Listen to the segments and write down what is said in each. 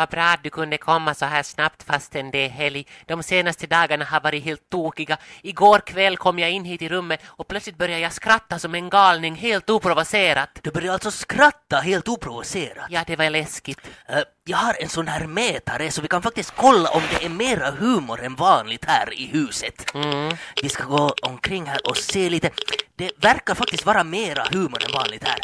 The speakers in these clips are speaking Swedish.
Vad bra att du kunde komma så här snabbt fastän det är helg. De senaste dagarna har varit helt tokiga. Igår kväll kom jag in hit i rummet och plötsligt började jag skratta som en galning, helt oprovocerat. Du började alltså skratta helt oprovocerat? Ja, det var läskigt. Uh, jag har en sån här mätare så vi kan faktiskt kolla om det är mera humor än vanligt här i huset. Mm. Vi ska gå omkring här och se lite. Det verkar faktiskt vara mera humor än vanligt här.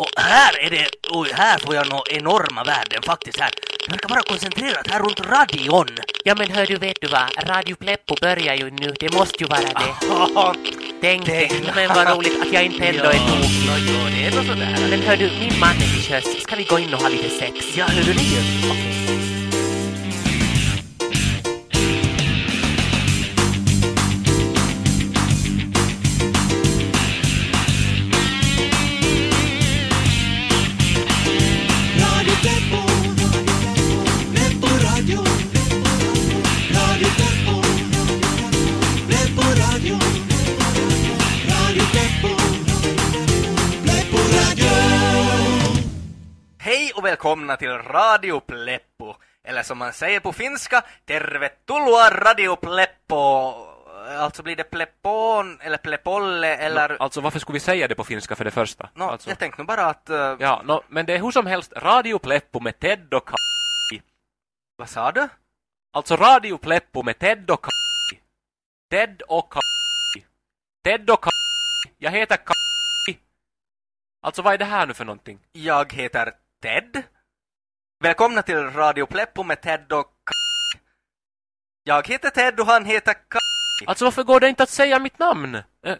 Och här är det, oj, här får jag nå enorma värden faktiskt här. Det verkar vara koncentrerat här runt radion. Ja, men hör du, vet du vad? Radio Pleppo börjar ju nu. Det måste ju vara det. Tänk det. Men vad roligt att jag inte ändå är tokig. Ja, ja, det är nog sådär. Men hör du, min man är till sjöss. Ska vi gå in och ha lite sex? Ja, hör du det välkomna till Radio Pleppo, eller som man säger på finska, Tervetuloa Radio Pleppo. Alltså blir det Pleppon eller Pleppolle eller... Alltså varför skulle vi säga det på finska för det första? Nå, alltså, jag tänkte nog bara att... eh, ja, no, men det är hur som helst Radio Pleppo med Ted och Kai. Vad sa du? Alltså Radio Pleppo med Ted och Kai. Ted och Kai. Ted och Kai. Jag heter Kai. Alltså vad är det här nu för någonting? Jag heter Ted. Välkomna till Radio Pleppo med Ted och. Jag heter Ted och han heter Kai. Alltså varför går det inte att säga mitt namn? Eh,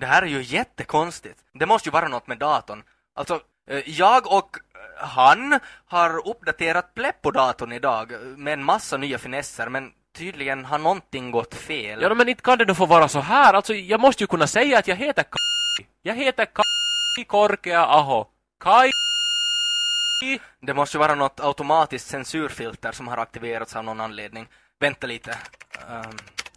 Det här är ju jättekonstigt. Det måste ju vara något med datorn. Alltså, eh, jag och eh, han har uppdaterat Pleppo-datorn idag med en massa nya finesser, men tydligen har någonting gått fel. ja men inte kan det då få vara så här. Alltså jag måste ju kunna säga att jag heter Kai. Jag heter Kai Korkea Aho. Kai. Det måste ju vara något automatiskt censurfilter som har aktiverats av någon anledning. Vänta lite. Um,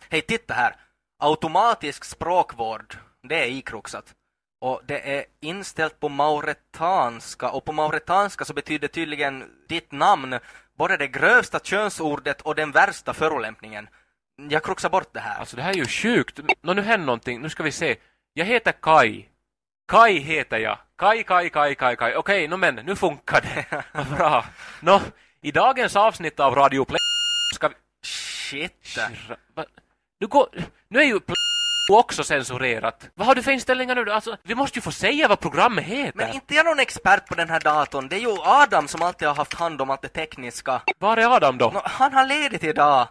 Hej, titta här. Automatisk språkvård. Det är ikroxat. Och det är inställt på mauretanska och på mauretanska så betyder tydligen ditt namn både det grövsta könsordet och den värsta förolämpningen. Jag kruxar bort det här. Alltså det här är ju sjukt. Nå nu händer någonting. Nu ska vi se. Jag heter Kai. Kai heter jag. Kai, Kai, Kai, Kai, Kai. Okej, nå men, nu funkar det. Bra. Nå, i dagens avsnitt av Radio Play ska vi... Shit. Nu, går... nu är ju Play också censurerat. Vad har du för inställningar nu? Alltså, vi måste ju få säga vad programmet heter. Men inte jag någon expert på den här datorn. Det är ju Adam som alltid har haft hand om allt det tekniska. Var är Adam då? Nå, han har ledigt idag.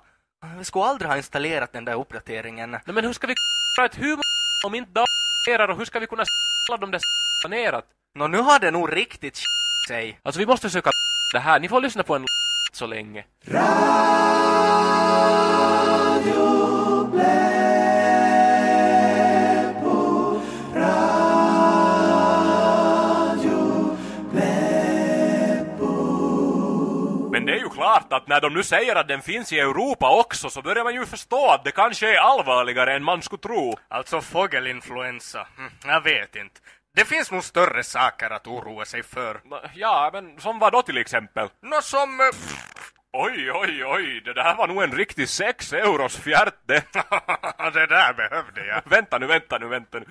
Vi skulle aldrig ha installerat den där uppdateringen. Nej, men hur ska vi ett humor om inte dagar och hur ska vi kunna alla de där planerat? Nå, nu har det nog riktigt sig. Alltså vi måste försöka det här. Ni får lyssna på en så länge. Men klart att när de nu säger att den finns i Europa också så börjar man ju förstå att det kanske är allvarligare än man skulle tro. Alltså fågelinfluensa. Hm, jag vet inte. Det finns nog större saker att oroa sig för. Ja, men som vad då till exempel? Nå som... eh, Oj, oj, oj, det där var nog en riktig sex euros fjärt det. där behövde jag. vänta nu, vänta nu, vänta nu.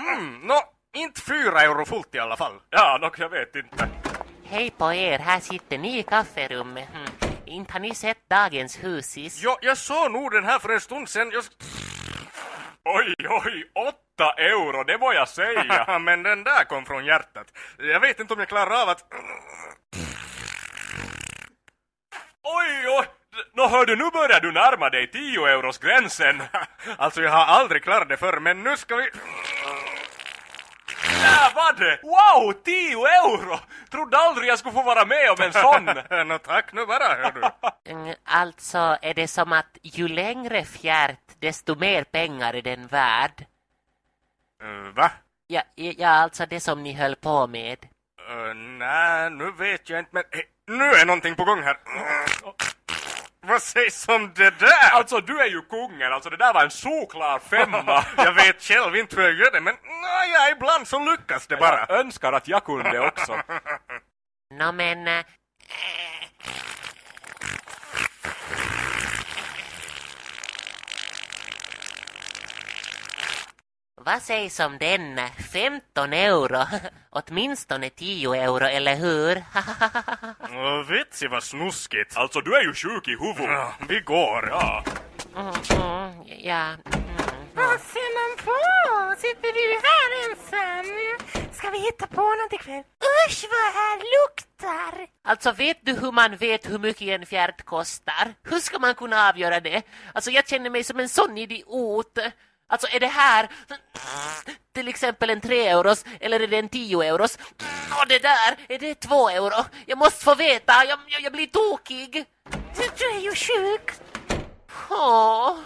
Hmm, nå, inte fyra euro fullt i alla fall. Ja, nog jag vet inte. Hej på er, här sitter ni i kafferummet. Hm. Inte har ni sett dagens husis? Jo, jag såg nog den här för en stund sedan. Jag... Oj, oj, åtta euro, det må jag säga. Men den där kom från hjärtat. Jag vet inte om jag klarar av att... oj, oj, nå hör du, nu börjar du närma dig 10 euros gränsen. Alltså jag har aldrig klarat det förr, men nu ska vi... Där var det! Wow, 10 euro! Trodde aldrig jag skulle få vara med om en sån. Nå tack nu bara, hör du. Mm, Alltså är det som att ju längre fjärt, desto mer pengar är den värd. Uh, va? Ja, ja, alltså det som ni höll på med. Uh, Nej, nu vet jag inte, men hej, nu är någonting på gång här. Vad sägs om det där? Alltså du är ju kungen, alltså det där var en solklar femma. jag vet själv inte hur jag gör det, men nej, ja, ibland så lyckas det bara. Jag önskar att jag kunde också. Nå men... eh, Vad sägs om den? 15 euro. Åtminstone 10 euro, eller hur? Åh, Vitsi vad snuskigt. Alltså, du är ju sjuk i huvudet. Ja, vi går. Ja. Mm, mm, ja. Vad ser man på? Sitter du här ensam? Ska vi hitta på något ikväll? Usch vad här luktar! Alltså vet du hur man vet hur mycket en fjärt kostar? Hur ska man kunna avgöra det? Alltså jag känner mig som en sån idiot. Alltså är det här till exempel en 3 euros eller är det en 10 euros? Och det där, är det 2 euro? Jag måste få veta, jag, jag, jag blir tokig. Du, du är ju sjuk. Åh.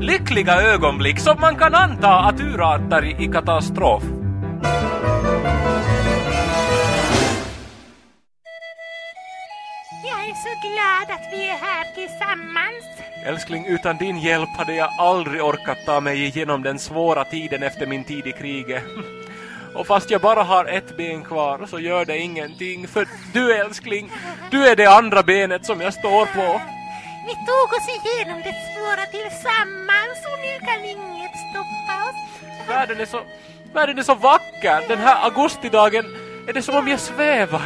Lyckliga ögonblick som man kan anta att urartar i, i katastrof. Glad att vi är här tillsammans. Älskling, utan din hjälp hade jag aldrig orkat ta mig igenom den svåra tiden efter min tid i kriget. Och fast jag bara har ett ben kvar så gör det ingenting för du älskling, du är det andra benet som jag står på. Vi tog oss igenom det svåra tillsammans och nu kan inget stoppa oss. Världen är så, världen är så vacker. Den här augustidagen är det som om jag svävar.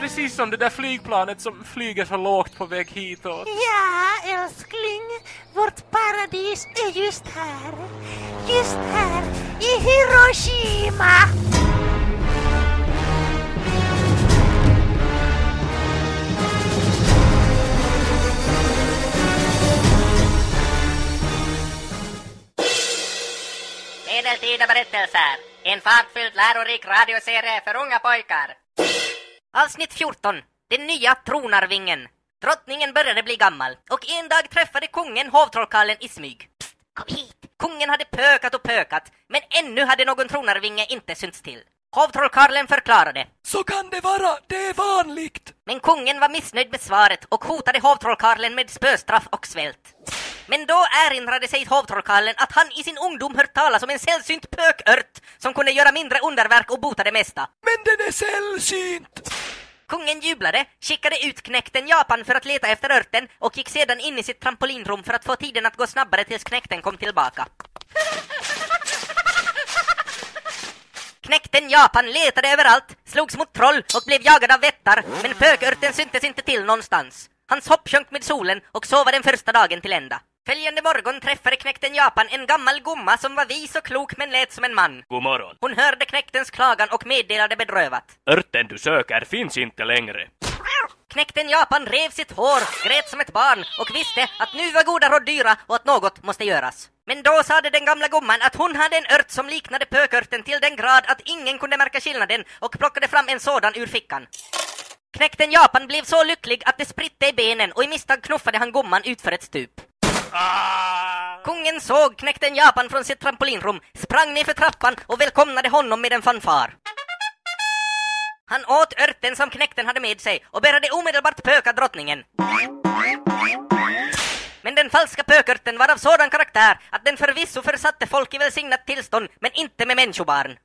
Precis som det där flygplanet som flyger så lågt på väg hitåt. Ja, älskling. Vårt paradis är just här. Just här i Hiroshima. Medeltida berättelser. En fartfylld lärorik radioserie för unga pojkar. Avsnitt 14. Den nya tronarvingen. Drottningen började bli gammal och en dag träffade kungen hovtrollkarlen i smyg. Psst, kom hit! Kungen hade pökat och pökat, men ännu hade någon tronarvinge inte synts till. Hovtrollkarlen förklarade. Så kan det vara, det är vanligt. Men kungen var missnöjd med svaret och hotade hovtrollkarlen med spöstraff och svält. Men då erinrade sig hovtrollkarlen att han i sin ungdom hört talas om en sällsynt pökört som kunde göra mindre underverk och bota det mesta. Men den är sällsynt. Kungen jublade, skickade ut knäkten Japan för att leta efter örten och gick sedan in i sitt trampolinrum för att få tiden att gå snabbare tills knäkten kom tillbaka. Knäkten Japan letade överallt, slogs mot troll och blev jagad av vättar, men pökörten syntes inte till någonstans. Hans hopp sjönk med solen och så var den första dagen till ända. Följande morgon träffade knäkten Japan en gammal gumma som var vis och klok men lät som en man. God morgon. Hon hörde knäktens klagan och meddelade bedrövat. Örten du söker finns inte längre. Knäkten Japan rev sitt hår, grät som ett barn och visste att nu var goda råd dyra och att något måste göras. Men då sade den gamla gumman att hon hade en ört som liknade pökörten till den grad att ingen kunde märka skillnaden och plockade fram en sådan ur fickan. Knäkten Japan blev så lycklig att det spritte i benen och i misstag knuffade han gumman utför ett stup. Ah! Kungen såg knäkten Japan från sitt trampolinrum, sprang ner för trappan och välkomnade honom med en fanfar. Han åt örten som knäkten hade med sig och började omedelbart pöka drottningen. Men den falska pökörten var av sådan karaktär att den förvisso försatte folk i välsignat tillstånd, men inte med människobarn.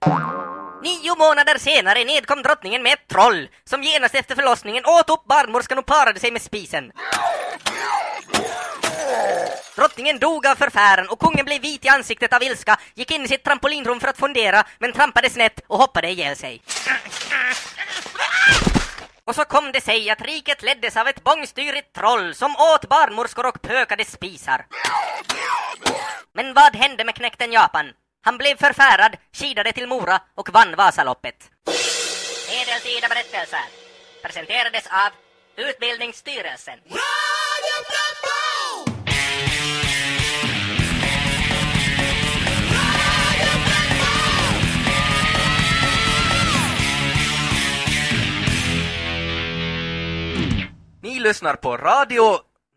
Nio månader senare nedkom drottningen med ett troll som genast efter förlossningen åt upp barnmorskan och parade sig med spisen. Drottningen dog av förfäran och kungen blev vit i ansiktet av ilska, gick in i sitt trampolinrum för att fundera, men trampade snett och hoppade ihjäl sig. Och så kom det sig att riket leddes av ett bångstyrigt troll som åt barnmorskor och pökade spisar. Men vad hände med knäkten Japan? Han blev förfärad, skidade till Mora och vann Vasaloppet. Medeltida berättelser presenterades av Utbildningsstyrelsen. Ni lyssnar på radio...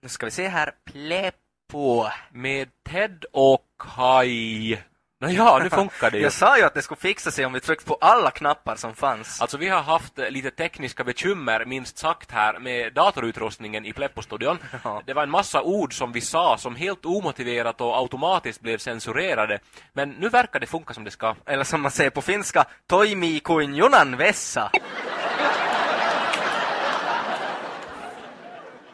Nu ska vi se här. Pleppo. Med Ted och Kai. Nåja, nu funkar det ju. Jag sa ju att det skulle fixa sig om vi tryckte på alla knappar som fanns. Alltså vi har haft eh, lite tekniska bekymmer minst sagt här med datorutrustningen i Pleppo-studion. Ja. Det var en massa ord som vi sa som helt omotiverat och automatiskt blev censurerade. Men nu verkar det funka som det ska. Eller som man säger på finska, toimi kuin junan vessa.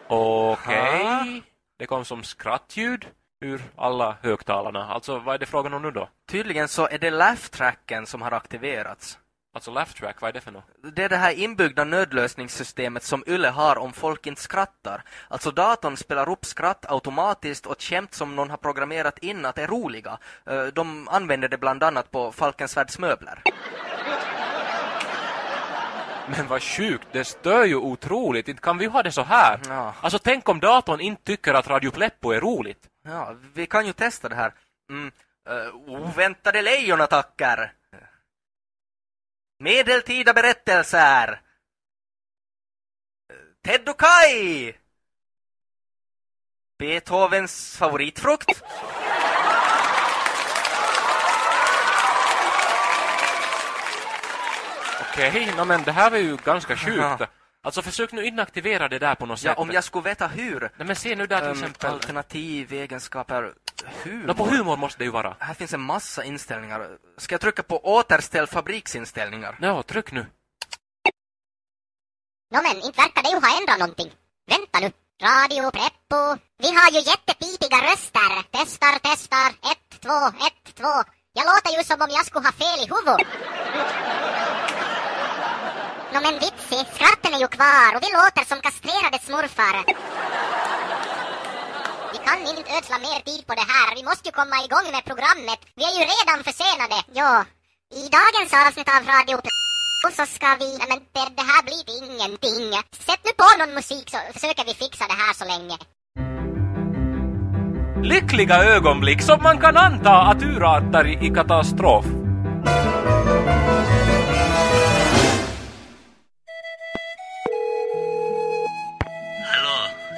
Okej. Det kom som skrattljud ur alla högtalarna. Alltså, vad är det frågan om nu då? Tydligen så är det laugh-tracken som har aktiverats. Alltså laugh track, vad är det för något? Det är det här inbyggda nödlösningssystemet som Yle har om folk inte skrattar. Alltså datorn spelar upp skratt automatiskt och skämt som någon har programmerat in att är roliga. Eh, De använder det bland annat på Falkensvärds möbler. Men vad sjukt, det stör ju otroligt. Inte kan vi ha det så här. Ja. Alltså tänk om datorn inte tycker att Radio Pleppo är roligt. Ja, vi kan ju testa det här. Mm. Uh, oväntade lejonattacker. Medeltida berättelser. Eh, Ted och Kai. Beethovens favoritfrukt. Okej, no, men det här var ju ganska sjukt. Ja. Alltså försök nu inaktivera det där på något Ja, sätt. om jag skulle veta hur. Nej men se nu där till Um, exempel. alternativ, egenskaper, humor. Nå, på humor måste det ju vara. Här finns en massa inställningar. Ska jag trycka på återställ fabriksinställningar? Nå, tryck nu. Nå men, inte verkar det ju ha ändrat någonting. Vänta nu. Radio Preppo. Vi har ju jättepipiga röster. Testar, testar. Ett, två, ett, två. Jag låter ju som om jag skulle ha fel i huvudet. Nå men vitsi, skratten är ju kvar och vi låter som kastrerade smurfar. Vi kan inte ödsla mer tid på det här. Vi måste ju komma igång med programmet. Vi är ju redan försenade. Ja. I dagens avsnitt av Radio och så ska vi... Nej men det, det här blir ingenting. Sätt nu på någon musik så försöker vi fixa det här så länge. Lyckliga ögonblick som man kan anta att urartar i katastrof.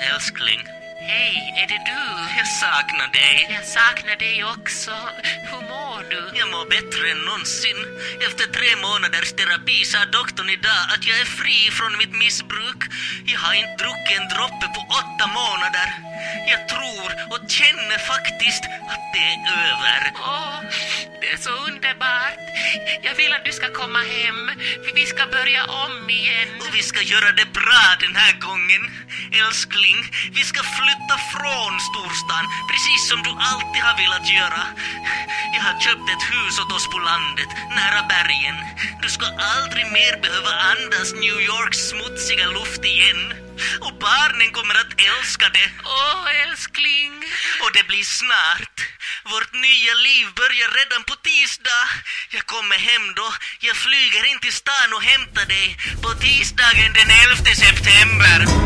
Älskling. Hej, är det du? Jag saknar dig. Jag saknar dig också. Hur mår du? Jag mår bättre än någonsin. Efter tre månaders terapi sa doktorn idag att jag är fri från mitt missbruk. Jag har inte druckit en droppe på åtta månader. Jag tror och känner faktiskt att det är över. Åh, det är så underbart. Jag vill att du ska komma hem, för vi ska börja om igen. Och vi ska göra det bra den här gången. Älskling, vi ska flytta från storstan, precis som du alltid har velat göra. Jag har köpt ett hus åt oss på landet, nära bergen. Du ska aldrig mer behöva andas New Yorks smutsiga luft igen. Och barnen kommer att älska det. Åh, älskling. Och det blir snart. Vårt nya liv börjar redan på tisdag. Jag kommer hem då. Jag flyger in till stan och hämtar dig på tisdagen den 11 september.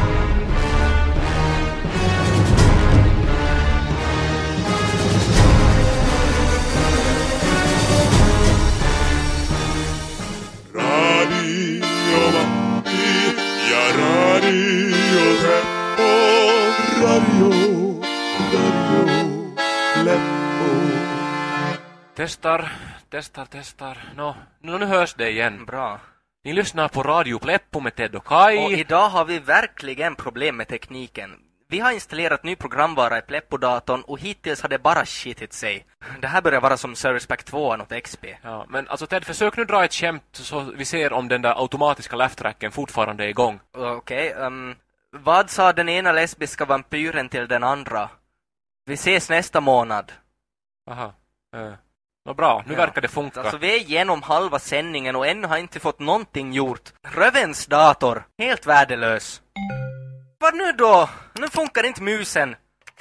Testar, testar, testar. Nå, nå nu hörs det igen. Bra. Ni lyssnar på Radio Pleppo med Ted och Kai. Och idag har vi verkligen problem med tekniken. Vi har installerat ny programvara i Pleppo-datorn och hittills har det bara skitit sig. Det här börjar vara som Service Pack 2 åt XP. Ja, men alltså Ted, försök nu dra ett skämt så vi ser om den där automatiska laugh-tracken fortfarande är igång. Okej, ehm, vad sa den ena lesbiska vampyren till den andra? Vi ses nästa månad. Aha. Uh. Nå bra, nu Ja. verkar det funka. Alltså vi är igenom halva sändningen och ännu har inte fått någonting gjort. Rövens dator, helt värdelös. Vad nu då? Nu funkar inte musen.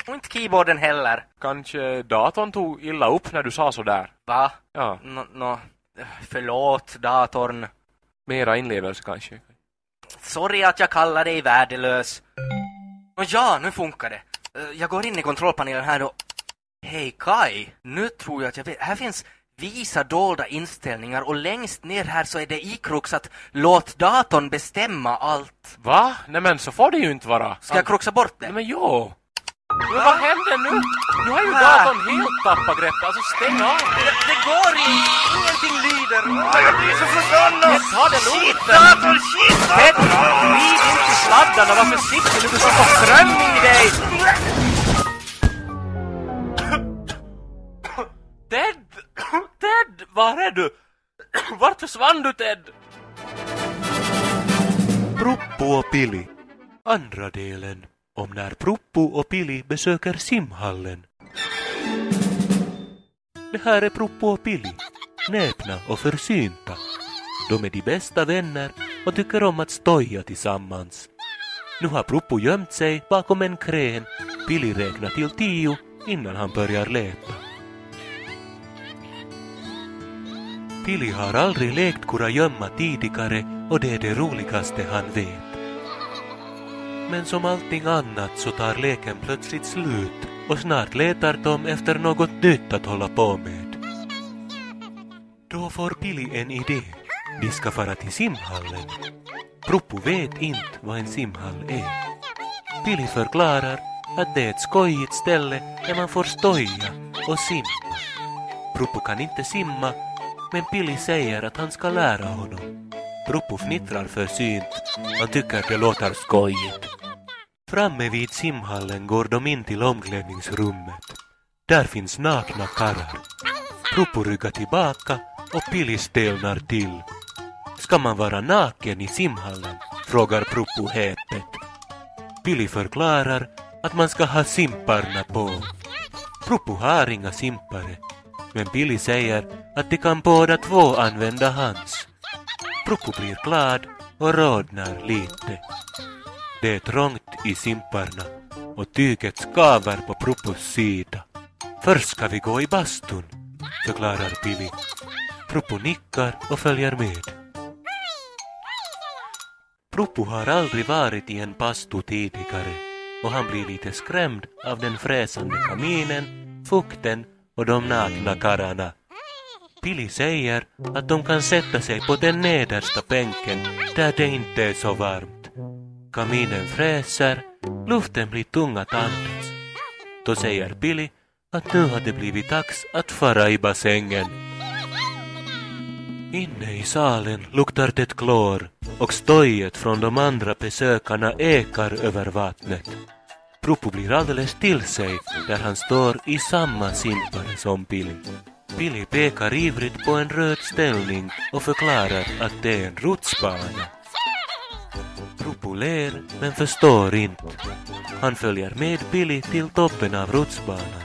Och inte keyboarden heller. Kanske datorn tog illa upp när du sa så där. Va? Ja, Nå, nå, förlåt datorn. mera inlevelse kanske. Sorry att jag kallar dig värdelös. Och ja, nu funkar det. Eh, Jag går in i kontrollpanelen här och... Hej Kai, nu tror jag att jag vet. Här finns visa dolda inställningar och längst ner här så är det ikroxat låt datorn bestämma allt. Va? Nej men så får det ju inte vara. Ska jag kroxa bort det? Nej men jo. Men vad händer nu? Nu har ju datorn helt tappat greppet. Alltså stäng av. Det, det går inte! Ingenting lyder! Jag blir så förbannad! Ta det lugnt. Datorn, shit! Ted, glid inte sladdarna. Var försiktig nu. Du ska få ström i dig. Ted! Var är du? Vart försvann du Ted? Proppo och Pili. Andra delen. om när Proppo och Pili besöker simhallen. Det här är Proppo och Pili, näpna och försynta. De är de bästa vänner och tycker om att stoja tillsammans. Nu har Proppo gömt sig bakom en krän. Pili räknar till tio innan han börjar leta. Pili har aldrig lekt kurragömma tidigare och det är det roligaste han vet. Men som allting annat så tar leken plötsligt slut och snart letar de efter något nytt att hålla på med. Då får Pili en idé. De ska fara till simhallen. Proppo vet inte vad en simhall är. Pili förklarar att det är ett skojigt ställe där man får stoja och simma. Proppo kan inte simma men Billy säger att han ska lära honom. Ruppo fnittrar försynt. Han tycker det låter skojigt. Framme vid simhallen går de in till omklädningsrummet. Där finns nakna karlar. Ruppo ryggar tillbaka och Pili stelnar till. Ska man vara naken i simhallen? frågar Pruppo häpet. Pili förklarar att man ska ha simparna på. Pruppo har inga simpare, men Pili säger att de kan båda två använda hans. Propo blir glad och rodnar lite. Det är trångt i simparna och tyget skaver på Propos sida. Först ska vi gå i bastun, förklarar Pili. Propo nickar och följer med. Propo har aldrig varit i en bastu tidigare och han blir lite skrämd av den fräsande kaminen, fukten och de nakna karlarna. Pili säger att de kan sätta sig på den nedersta bänken där det inte är så varmt. Kaminen fräser, luften blir tung att andas. Då säger Pili att nu har det blivit dags att fara i bassängen. Inne i salen luktar det klor och stojet från de andra besökarna ekar över vattnet. Propo blir alldeles till sig där han står i samma simpare som Pili. Pili pekar ivrigt på en röd ställning och förklarar att det är en rutschbana. Propo ler men förstår inte. Han följer med Pili till toppen av rutschbanan.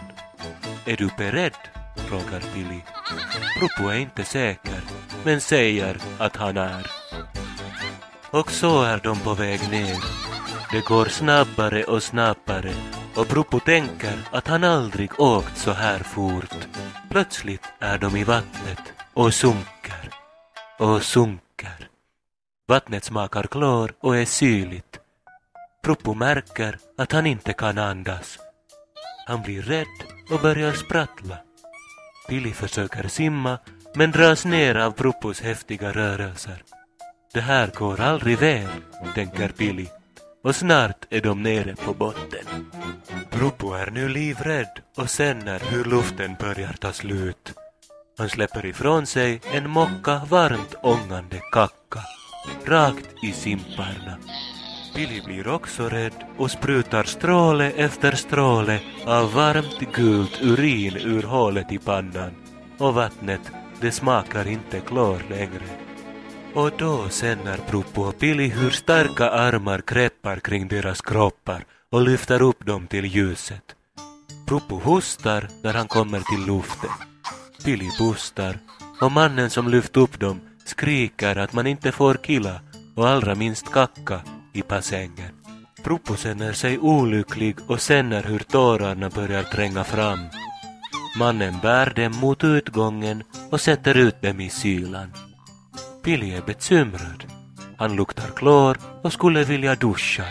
Är du beredd? frågar Pili. Propo är inte säker, men säger att han är. Och så är de på väg ner. Det går snabbare och snabbare och Bruppo tänker att han aldrig åkt så här fort. Plötsligt är de i vattnet och sunker och sunker. Vattnet smakar klor och är syrligt. Bruppo märker att han inte kan andas. Han blir rädd och börjar sprattla. Pili försöker simma men dras ner av Bruppos häftiga rörelser. Det här går aldrig väl, tänker Pili. Och snart är de nere på botten. Propo är nu livrädd och känner hur luften börjar ta slut. Han släpper ifrån sig en mocka varmt ångande kacka, rakt i simparna. Billy blir också rädd och sprutar stråle efter stråle av varmt gult urin ur hålet i pannan. Och vattnet, det smakar inte klor längre. Och då känner Proppo och Pili hur starka armar kreppar kring deras kroppar och lyfter upp dem till ljuset. Proppo hostar när han kommer till luften. Pili pustar och mannen som lyft upp dem skriker att man inte får killa och allra minst kacka i bassängen. Proppo känner sig olycklig och känner hur tårarna börjar tränga fram. Mannen bär dem mot utgången och sätter ut dem i kylan. Billy är bekymrad. Han luktar klor och skulle vilja duscha.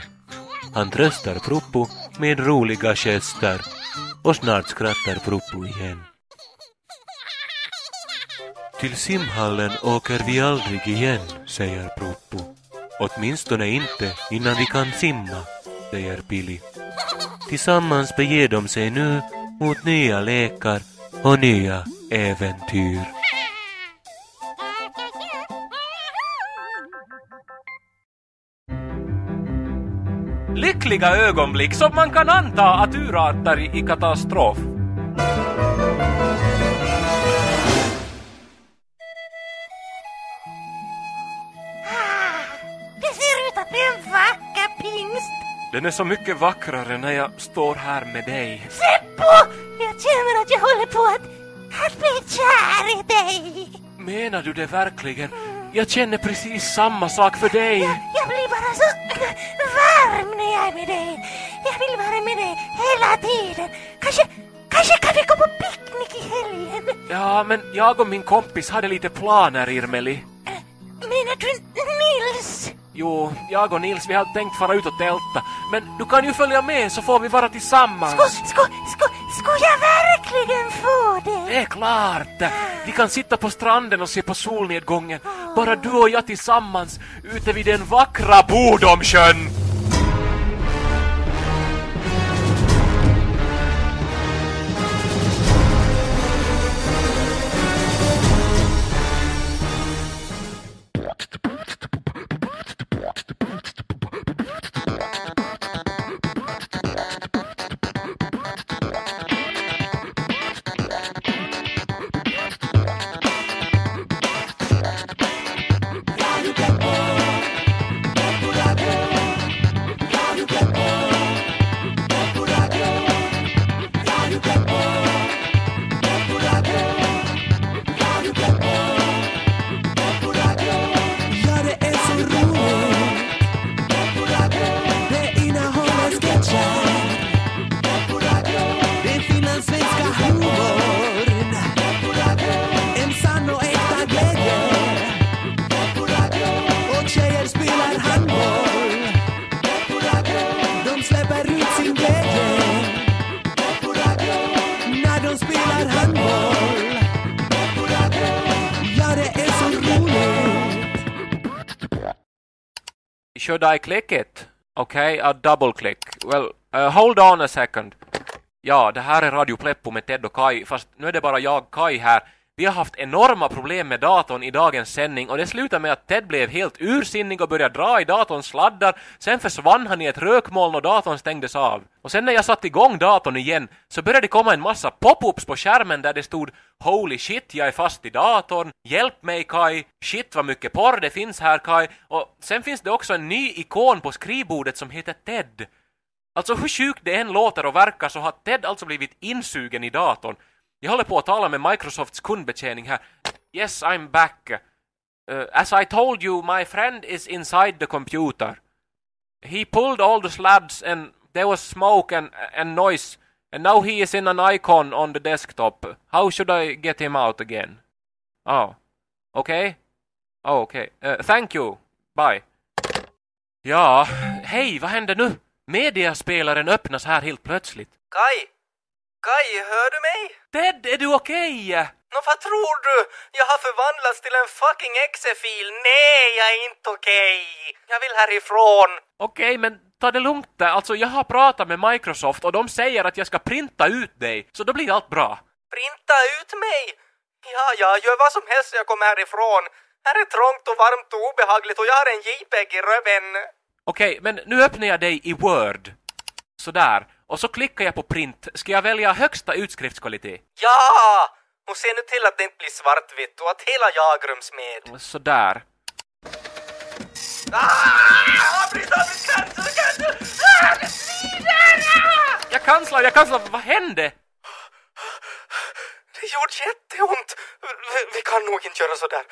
Han tröstar Proppo med roliga gester och snart skrattar Proppo igen. Till simhallen åker vi aldrig igen, säger Proppo. Åtminstone inte innan vi kan simma, säger Billy. Tillsammans beger de sig nu mot nya lekar och nya äventyr. Lyckliga ögonblick som man kan anta att urartar i, katastrof. Det ser ut att bli en vacker pingst. Den är så mycket vackrare när jag står här med dig. Seppo! Jag känner att jag håller på att, att bli kär i dig. Menar du det verkligen? Jag känner precis samma sak för dig. Jag blir bara så varm när jag är med dig. Jag vill vara med dig hela tiden. Kanske, kanske kan vi gå på picknick i helgen? Ja, men jag och min kompis hade lite planer, Irmeli. Menar du Nils? Jo, jag och Nils, vi hade tänkt fara ut och tälta. Men du kan ju följa med så får vi vara tillsammans. Sko, sko, sko, ska jag verkligen få det? Det är klart! Vi kan sitta på stranden och se på solnedgången. Bara du och jag tillsammans ute vid den vackra Bodomsjön. Should I click it? Okay, a double click. Well, uh, hold on a second. Ja, det här är Radio Pleppo med Ted och Kai, fast nu är det bara jag, Kai, här. Vi har haft enorma problem med datorn i dagens sändning och det slutade med att Ted blev helt ursinnig och började dra i datorns sladdar. Sen försvann han i ett rökmoln och datorn stängdes av. Och sen när jag satte igång datorn igen så började det komma en massa pop-ups på skärmen där det stod Holy shit, jag är fast i datorn. Hjälp mig Kai. Shit vad mycket porr det finns här Kai. Och sen finns det också en ny ikon på skrivbordet som heter Ted. Alltså hur sjukt det än låter och verkar så har Ted alltså blivit insugen i datorn. Jag håller på att tala med Microsofts kundbetjäning här. Yes, I'm back. Uh, as I told you, my friend is inside the computer. He pulled all the slabs and there was smoke and, and noise. And now he is in an icon on the desktop. How should I get him out again? Oh, okay. Oh, okay. Uh, thank you. Bye. Ja, hej, vad händer nu? Mediaspelaren öppnas här helt plötsligt. Kai! Kai, hör du mig? Ted, är du okej? Nå, vad tror du? Jag har förvandlats till en fucking exe-fil. Nej, jag är inte okej. Jag vill härifrån. Okej, men ta det lugnt där. Alltså, jag har pratat med Microsoft och de säger att jag ska printa ut dig, så då blir allt bra. Printa ut mig! Ja, ja, gör vad som helst jag kommer härifrån. Här är trångt och varmt och obehagligt och jag har en JPEG i röven. Okej, men nu öppnar jag dig i Word. Sådär. Och så klickar jag på print. Ska jag välja högsta utskriftkvalitet? Ja! Och se nu till att det inte blir svartvitt och att hela jag ryms med. Sådär. Ah! Avbryt, avbryt, cancel, cancel! Ah, det svider! Ah! Jag kanslar, jag kanslar. Vad hände? Det gjorde jätteont. Vi, vi kan nog inte göra sådär.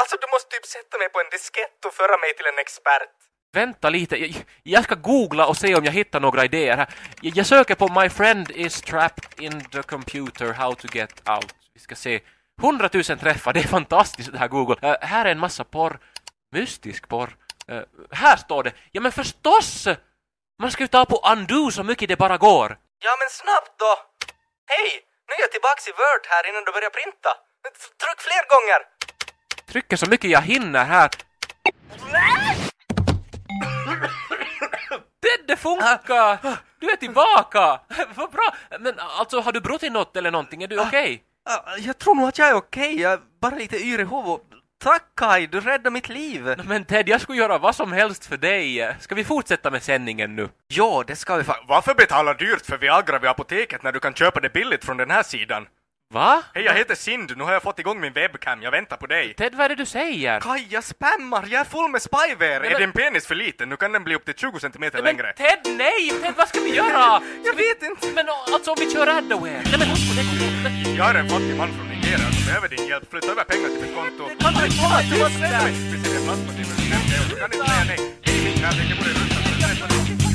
Alltså, du måste typ sätta mig på en diskett och föra mig till en expert. Vänta lite, jag, jag ska googla och se om jag hittar några idéer här. Jag, jag söker på My friend is trapped in the computer, how to get out. Vi ska se. 100 000 träffar, det är fantastiskt det här Google. Uh, här är en massa porr. Mystisk porr. Uh, här står det. Ja men förstås! Man ska ju ta på undo så mycket det bara går. Ja, men snabbt då! Hej! Nu är jag tillbaks i Word här innan du börjar printa. Tryck fler gånger! Trycker så mycket jag hinner här. Det, det funkar! Du är tillbaka! Vad bra! Men alltså, har du brutit något eller någonting? Är du okej? Ah, Jag tror nog att jag är okej. Jag är bara lite yr i huvudet. Tack Kai, du räddade mitt liv. Men Ted, jag skulle göra vad som helst för dig. Ska vi fortsätta med sändningen nu? Ja, det ska vi fa- Varför betala dyrt för Viagra vid apoteket när du kan köpa det billigt från den här sidan? Va? Hej, jag heter Sind. Nu har jag fått igång min webcam. Jag väntar på dig. Ted, vad är det du säger? Kaj, jag spammar. Jag är full med spyware. Men- Är din penis för liten? Nu kan den bli upp till 20 centimeter Men längre. Ted, nej! Ted, vad ska vi göra? Jag vet inte. Men alltså om vi kör Adaware? Nej men alltså, det kommer... Jag är en fattig man från Nigeria som behöver din hjälp. Flytta över pengar till mitt konto. Kan du inte vara tyst där? Vi säljer plasma till mig. Du kan inte säga nej. Hej, min kärlek, jag borde rusta.